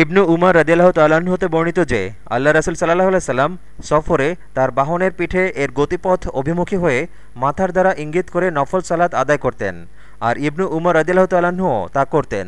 ইবনু উমার রদিয়াল্লাহ তাল্লাহ্ন হতে বর্ণিত যে আল্লাহ রাসুল সাল্লাহ সাল্লাম সফরে তার বাহনের পিঠে এর গতিপথ অভিমুখী হয়ে মাথার দ্বারা ইঙ্গিত করে নফল সালাত আদায় করতেন। আর ইবনু উমর রদিয়াল্লাহ তাল্লাহ্নও তা করতেন।